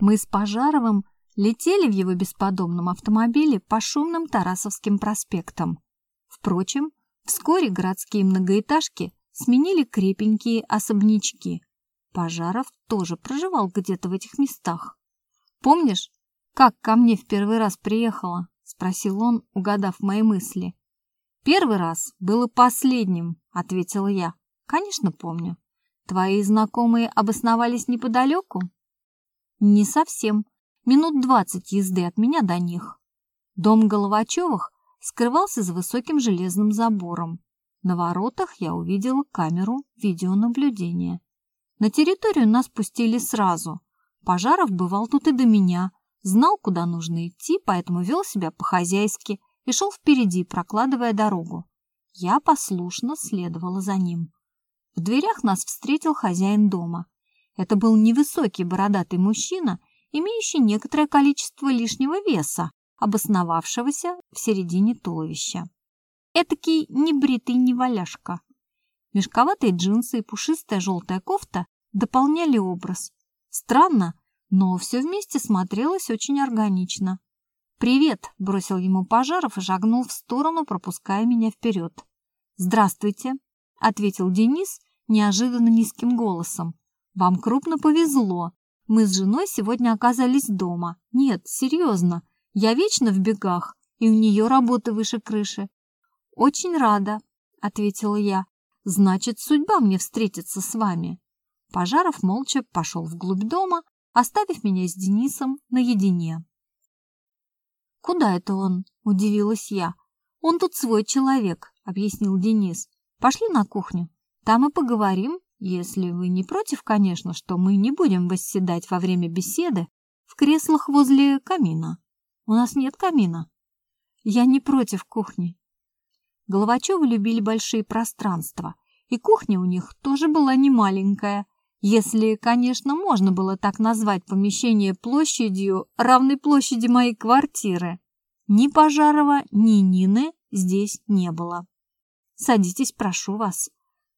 Мы с Пожаровым летели в его бесподобном автомобиле по шумным Тарасовским проспектам. Впрочем, вскоре городские многоэтажки сменили крепенькие особнячки. Пожаров тоже проживал где-то в этих местах. «Помнишь, как ко мне в первый раз приехала?» — спросил он, угадав мои мысли. «Первый раз был и последним», — ответила я. «Конечно, помню. Твои знакомые обосновались неподалеку?» «Не совсем. Минут двадцать езды от меня до них. Дом Головачевых скрывался за высоким железным забором. На воротах я увидела камеру видеонаблюдения. На территорию нас пустили сразу. Пожаров бывал тут и до меня, знал, куда нужно идти, поэтому вел себя по-хозяйски и шел впереди, прокладывая дорогу. Я послушно следовала за ним. В дверях нас встретил хозяин дома. Это был невысокий бородатый мужчина, имеющий некоторое количество лишнего веса, обосновавшегося в середине туловища. Этакий небритый неваляшка. Мешковатые джинсы и пушистая желтая кофта дополняли образ. Странно, но все вместе смотрелось очень органично. «Привет!» – бросил ему Пожаров и шагнул в сторону, пропуская меня вперед. «Здравствуйте!» – ответил Денис неожиданно низким голосом. «Вам крупно повезло. Мы с женой сегодня оказались дома. Нет, серьезно, я вечно в бегах, и у нее работа выше крыши». «Очень рада», — ответила я. «Значит, судьба мне встретиться с вами». Пожаров молча пошел вглубь дома, оставив меня с Денисом наедине. «Куда это он?» – удивилась я. «Он тут свой человек», – объяснил Денис. «Пошли на кухню. Там и поговорим, если вы не против, конечно, что мы не будем восседать во время беседы в креслах возле камина. У нас нет камина». «Я не против кухни». Головачевы любили большие пространства, и кухня у них тоже была не маленькая, если, конечно, можно было так назвать помещение площадью, равной площади моей квартиры. Ни Пожарова, ни Нины здесь не было. «Садитесь, прошу вас».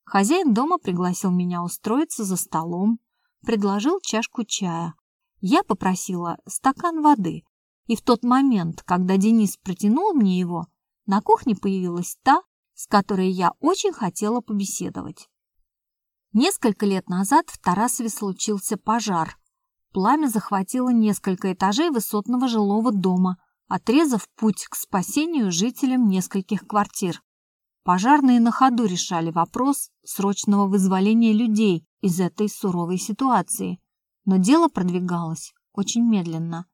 Хозяин дома пригласил меня устроиться за столом, предложил чашку чая. Я попросила стакан воды, и в тот момент, когда Денис протянул мне его, на кухне появилась та, с которой я очень хотела побеседовать. Несколько лет назад в Тарасове случился пожар. Пламя захватило несколько этажей высотного жилого дома, отрезав путь к спасению жителям нескольких квартир. Пожарные на ходу решали вопрос срочного вызволения людей из этой суровой ситуации. Но дело продвигалось очень медленно.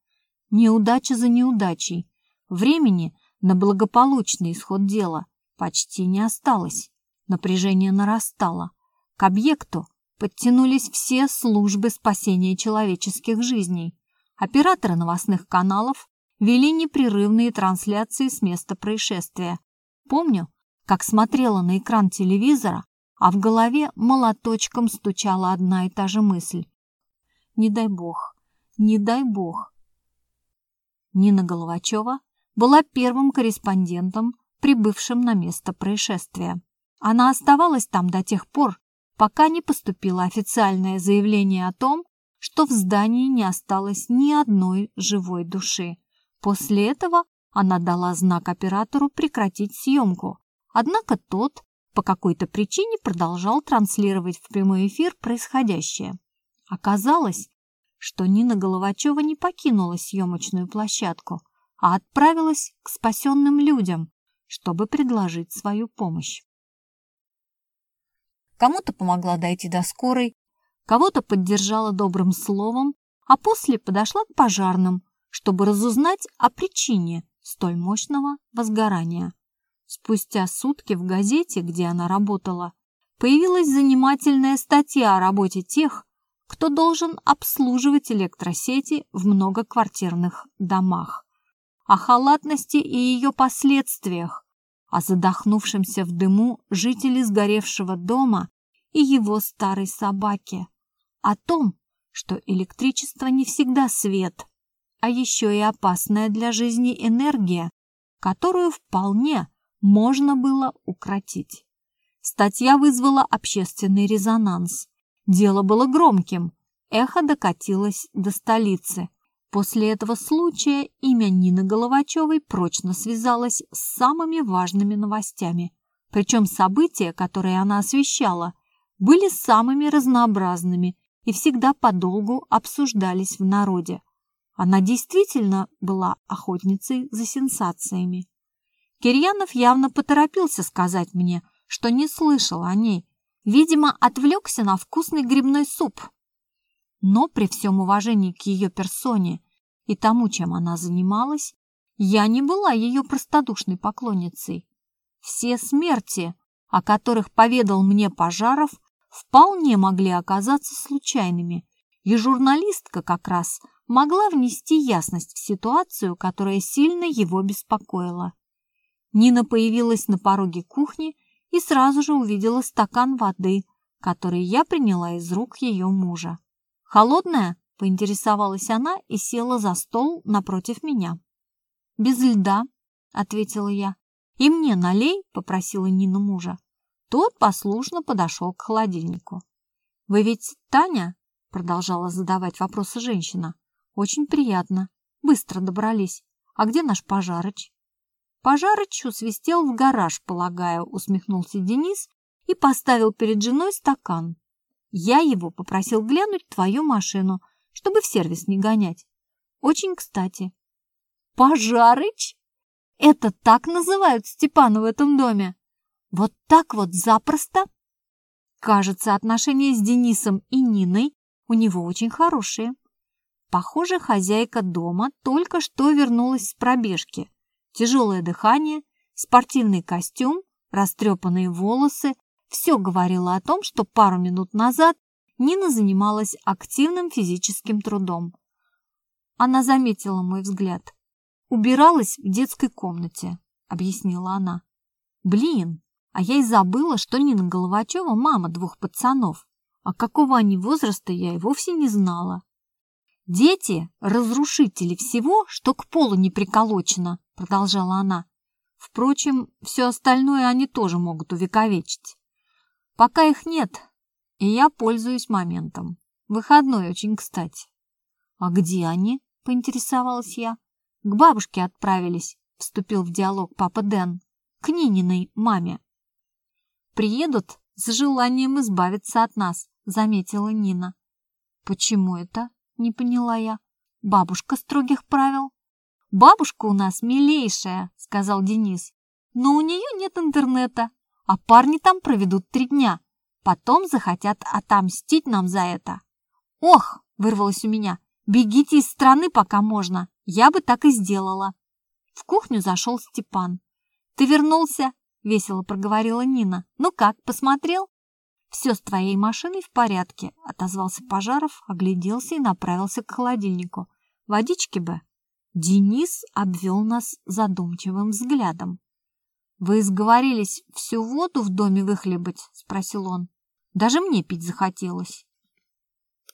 Неудача за неудачей. Времени на благополучный исход дела почти не осталось. Напряжение нарастало. К объекту подтянулись все службы спасения человеческих жизней. Операторы новостных каналов вели непрерывные трансляции с места происшествия. Помню, как смотрела на экран телевизора, а в голове молоточком стучала одна и та же мысль. «Не дай бог, не дай бог». Нина Головачева была первым корреспондентом, прибывшим на место происшествия. Она оставалась там до тех пор, пока не поступило официальное заявление о том, что в здании не осталось ни одной живой души. После этого она дала знак оператору прекратить съемку, однако тот по какой-то причине продолжал транслировать в прямой эфир происходящее. Оказалось, что Нина Головачева не покинула съемочную площадку, а отправилась к спасенным людям, чтобы предложить свою помощь. Кому-то помогла дойти до скорой, кого-то поддержала добрым словом, а после подошла к пожарным, чтобы разузнать о причине столь мощного возгорания. Спустя сутки в газете, где она работала, появилась занимательная статья о работе тех, кто должен обслуживать электросети в многоквартирных домах, о халатности и ее последствиях, о задохнувшемся в дыму жителе сгоревшего дома и его старой собаке, о том, что электричество не всегда свет, а еще и опасная для жизни энергия, которую вполне можно было укротить. Статья вызвала общественный резонанс. Дело было громким. эхо докатилось до столицы. После этого случая имя Нины Головачевой прочно связалось с самыми важными новостями. Причем события, которые она освещала, были самыми разнообразными и всегда подолгу обсуждались в народе. Она действительно была охотницей за сенсациями. Кирьянов явно поторопился сказать мне, что не слышал о ней. Видимо, отвлекся на вкусный грибной суп. Но при всем уважении к ее персоне и тому, чем она занималась, я не была ее простодушной поклонницей. Все смерти, о которых поведал мне Пожаров, вполне могли оказаться случайными, и журналистка как раз могла внести ясность в ситуацию, которая сильно его беспокоила. Нина появилась на пороге кухни и сразу же увидела стакан воды, который я приняла из рук ее мужа. «Холодная?» – поинтересовалась она и села за стол напротив меня. «Без льда», – ответила я. «И мне налей», – попросила Нина мужа. Тот послушно подошел к холодильнику. «Вы ведь Таня?» – продолжала задавать вопросы женщина. «Очень приятно. Быстро добрались. А где наш пожарыч?» «Пожарыч усвистел в гараж, полагаю», – усмехнулся Денис и поставил перед женой стакан. «Я его попросил глянуть твою машину, чтобы в сервис не гонять. Очень кстати». «Пожарыч? Это так называют Степана в этом доме?» Вот так вот запросто? Кажется, отношения с Денисом и Ниной у него очень хорошие. Похоже, хозяйка дома только что вернулась с пробежки. Тяжелое дыхание, спортивный костюм, растрепанные волосы – все говорило о том, что пару минут назад Нина занималась активным физическим трудом. Она заметила мой взгляд. «Убиралась в детской комнате», — объяснила она. «Блин, а я и забыла, что Нина Головачева мама двух пацанов. А какого они возраста, я и вовсе не знала. «Дети – разрушители всего, что к полу не приколочено», – продолжала она. «Впрочем, все остальное они тоже могут увековечить. Пока их нет, и я пользуюсь моментом. Выходной очень кстати». «А где они?» – поинтересовалась я. «К бабушке отправились», – вступил в диалог папа Дэн. «К Нининой маме». Приедут с желанием избавиться от нас, заметила Нина. Почему это? Не поняла я. Бабушка строгих правил. Бабушка у нас милейшая, сказал Денис. Но у нее нет интернета, а парни там проведут три дня. Потом захотят отомстить нам за это. Ох, вырвалось у меня. Бегите из страны, пока можно. Я бы так и сделала. В кухню зашел Степан. Ты вернулся? — весело проговорила Нина. «Ну как, посмотрел?» «Все с твоей машиной в порядке», — отозвался Пожаров, огляделся и направился к холодильнику. «Водички бы». Денис обвел нас задумчивым взглядом. «Вы сговорились всю воду в доме выхлебать?» — спросил он. «Даже мне пить захотелось».